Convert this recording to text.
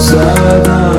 sana.